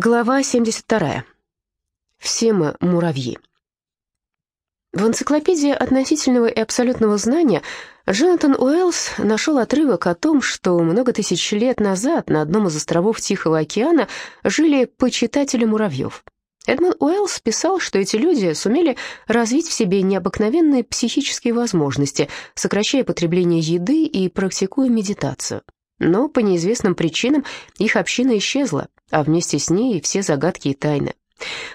Глава 72. Все мы муравьи. В энциклопедии относительного и абсолютного знания Джонатан Уэллс нашел отрывок о том, что много тысяч лет назад на одном из островов Тихого океана жили почитатели муравьев. Эдмон Уэллс писал, что эти люди сумели развить в себе необыкновенные психические возможности, сокращая потребление еды и практикуя медитацию. Но по неизвестным причинам их община исчезла, а вместе с ней и все загадки и тайны.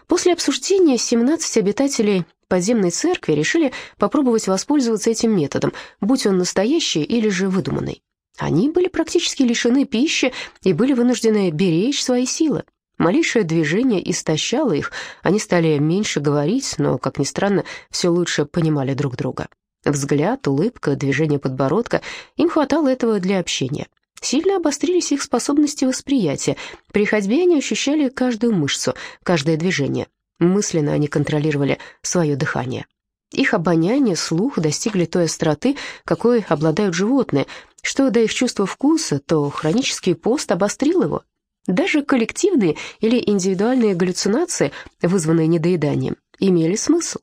После обсуждения 17 обитателей подземной церкви решили попробовать воспользоваться этим методом, будь он настоящий или же выдуманный. Они были практически лишены пищи и были вынуждены беречь свои силы. Малейшее движение истощало их, они стали меньше говорить, но, как ни странно, все лучше понимали друг друга. Взгляд, улыбка, движение подбородка, им хватало этого для общения. Сильно обострились их способности восприятия. При ходьбе они ощущали каждую мышцу, каждое движение. Мысленно они контролировали свое дыхание. Их обоняние, слух достигли той остроты, какой обладают животные. Что до их чувства вкуса, то хронический пост обострил его. Даже коллективные или индивидуальные галлюцинации, вызванные недоеданием, имели смысл.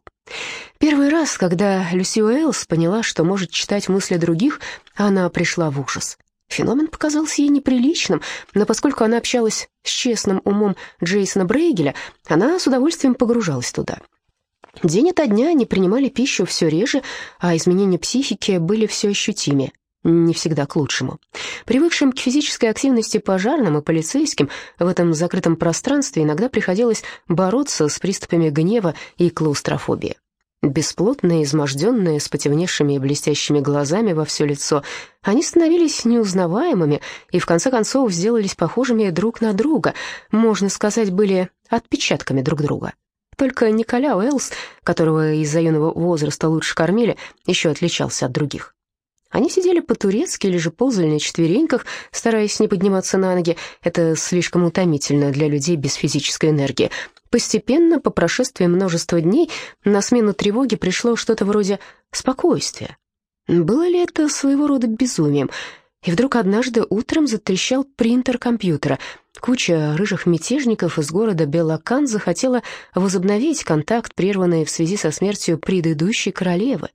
Первый раз, когда Люси Уэллс поняла, что может читать мысли других, она пришла в ужас. Феномен показался ей неприличным, но поскольку она общалась с честным умом Джейсона Брейгеля, она с удовольствием погружалась туда. День ото дня они принимали пищу все реже, а изменения психики были все ощутимее, не всегда к лучшему. Привыкшим к физической активности пожарным и полицейским в этом закрытом пространстве иногда приходилось бороться с приступами гнева и клаустрофобии. Бесплотные, изможденные, с потемневшими и блестящими глазами во все лицо, они становились неузнаваемыми и в конце концов сделались похожими друг на друга, можно сказать, были отпечатками друг друга. Только Николя Уэллс, которого из-за юного возраста лучше кормили, еще отличался от других. Они сидели по-турецки или же ползали на четвереньках, стараясь не подниматься на ноги. Это слишком утомительно для людей без физической энергии. Постепенно, по прошествии множества дней, на смену тревоги пришло что-то вроде спокойствия. Было ли это своего рода безумием? И вдруг однажды утром затрещал принтер компьютера. Куча рыжих мятежников из города Белакан захотела возобновить контакт, прерванный в связи со смертью предыдущей королевы.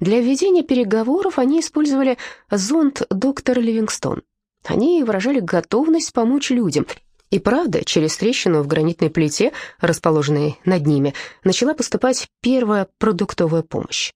Для ведения переговоров они использовали зонд доктор Ливингстон. Они выражали готовность помочь людям — и правда, через трещину в гранитной плите, расположенной над ними, начала поступать первая продуктовая помощь.